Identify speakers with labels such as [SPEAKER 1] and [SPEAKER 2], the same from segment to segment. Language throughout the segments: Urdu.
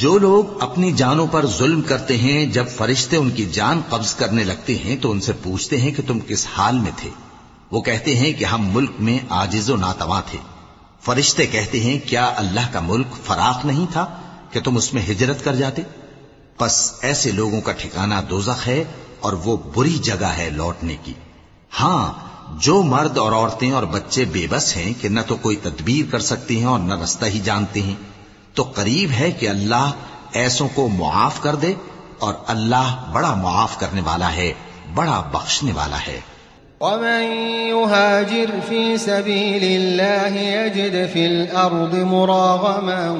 [SPEAKER 1] جو لوگ اپنی جانوں پر ظلم کرتے ہیں، جب فرشتے ان کی جان قبض کرنے لگتے ہیں، تو ان سے پوچھتے ہیں کہ تم کس حال میں تھے؟ وہ کہتے ہیں کہ ہم ملک میں آجز و ناتواں تھے۔ فرشتے کہتے ہیں، کیا اللہ کا ملک فراخ نہیں تھا کہ تم اس میں ہجرت کر جاتے؟ پس ایسے لوگوں کا ٹھکانہ دوزخ ہے اور وہ بری جگہ ہے لوٹنے کی۔ ہاں جو مرد اور عورتیں اور بچے بے بس ہیں کہ نہ تو کوئی تدبیر کر سکتے ہیں اور نہ رستہ ہی جانتے ہیں۔ تو قریب ہے کہ اللہ ایسوں کو معاف کر دے اور اللہ بڑا معاف کرنے والا ہے، بڑا بخشنے والا ہے۔
[SPEAKER 2] ومن يهاجر في سبيل الله يجد في الأرض مراغما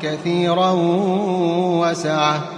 [SPEAKER 2] كثيرا وسعه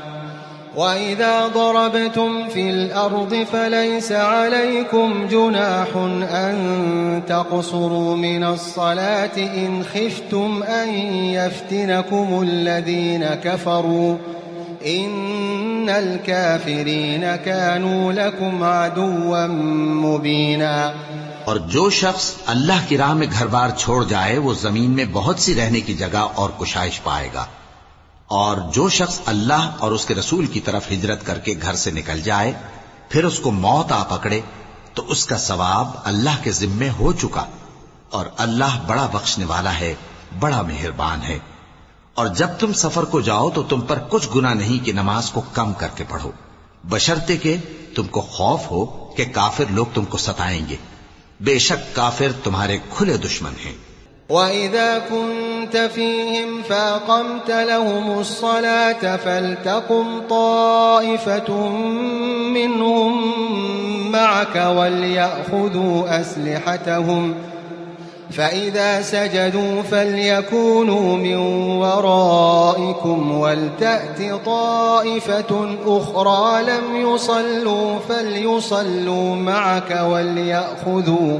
[SPEAKER 2] وإذا ضربتم في الأرض فليس عليكم جناح أن تقصروا من الصلاة إن خفتم أن يفتنكم الذين كفروا إن الكافرين كانوا لكم عدوا مبينا
[SPEAKER 1] اور جو شخص اللہ کی راہ میں گھر بار چھوڑ جائے، وہ زمین میں بہت سی رہنے کی جگہ اور کشائش پائے گا۔ اور جو شخص اللہ اور اس کے رسول کی طرف ہجرت کر کے گھر سے نکل جائے، پھر اس کو موت آ پکڑے، تو اس کا ثواب اللہ کے ذمے ہو چکا۔ اور اللہ بڑا بخشنے والا ہے، بڑا مہربان ہے۔ اور جب تم سفر کو جاؤ، تو تم پر کچھ گنا نہیں کہ نماز کو کم کر کے پڑھو۔ بشرتے کہ تم کو خوف ہو کہ کافر لوگ تم کو ستائیں گے۔ بے شک کافر تمہارے کھلے دشمن ہیں۔
[SPEAKER 2] وإذا كنت فيهم فاقمت لهم الصلاة فلتقم طائفة منهم معك وليأخذوا أسلحتهم فإذا سجدوا فليكونوا من ورائكم ولتأت طائفة أخرى لم يصلوا فليصلوا معك وليأخذوا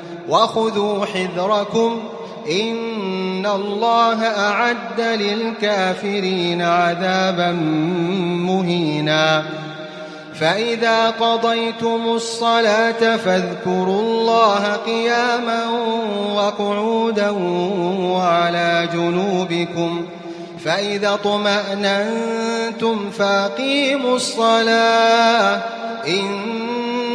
[SPEAKER 2] وخذوا حذركم إن الله أعد للكافرين عذابا مهينا فإذا قضيتم الصلاة فاذكروا الله قياما وقعودا وعلى جنوبكم فإذا طمأننتم فاقيموا الصلاة إن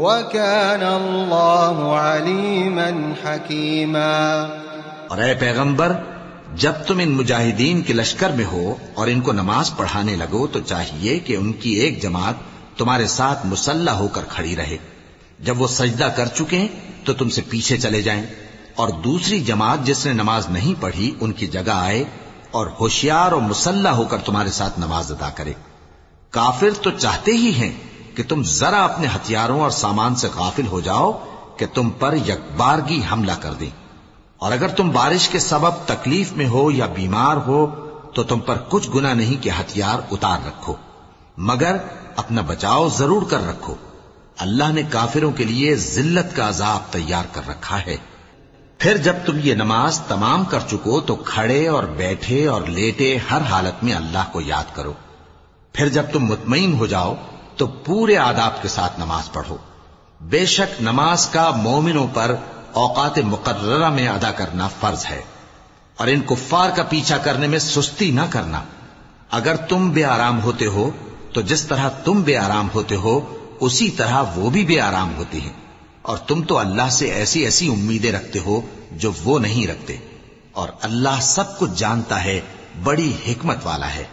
[SPEAKER 2] وَكَانَ اللَّهُ عَلِيمًا حَكِيمًا.
[SPEAKER 1] اور اے پیغمبر، جب تم ان مجاہدین کے لشکر میں ہو اور ان کو نماز پڑھانے لگو تو چاہیے کہ ان کی ایک جماعت تمہارے ساتھ مسلح ہو کر کھڑی رہے۔ جب وہ سجدہ کر چکے تو تم سے پیچھے چلے جائیں۔ اور دوسری جماعت جس نے نماز نہیں پڑھی، ان کی جگہ آئے اور ہوشیار اور مسلح ہو کر تمہارے ساتھ نماز ادا کرے۔ کافر تو چاہتے ہی ہیں کہ تم ذرا اپنے ہتھیاروں اور سامان سے غافل ہو جاؤ کہ تم پر یکبارگی حملہ کر دیں۔ اور اگر تم بارش کے سبب تکلیف میں ہو یا بیمار ہو، تو تم پر کچھ گنا نہیں کہ ہتھیار اتار رکھو، مگر اپنا بچاؤ ضرور کر رکھو۔ اللہ نے کافروں کے لیے ذلت کا عذاب تیار کر رکھا ہے۔ پھر جب تم یہ نماز تمام کر چکو، تو کھڑے اور بیٹھے اور لیٹے ہر حالت میں اللہ کو یاد کرو۔ پھر جب تم مطمئن ہو جاؤ تو پورے آداب کے ساتھ نماز پڑھو۔ بے شک نماز کا مومنوں پر اوقات مقررہ میں ادا کرنا فرض ہے۔ اور ان کفار کا پیچھا کرنے میں سستی نہ کرنا۔ اگر تم بے آرام ہوتے ہو، تو جس طرح تم بے آرام ہوتے ہو، اسی طرح وہ بھی بے آرام ہوتے ہیں۔ اور تم تو اللہ سے ایسی ایسی امیدیں رکھتے ہو جو وہ نہیں رکھتے۔ اور اللہ سب کچھ جانتا ہے، بڑی حکمت والا ہے۔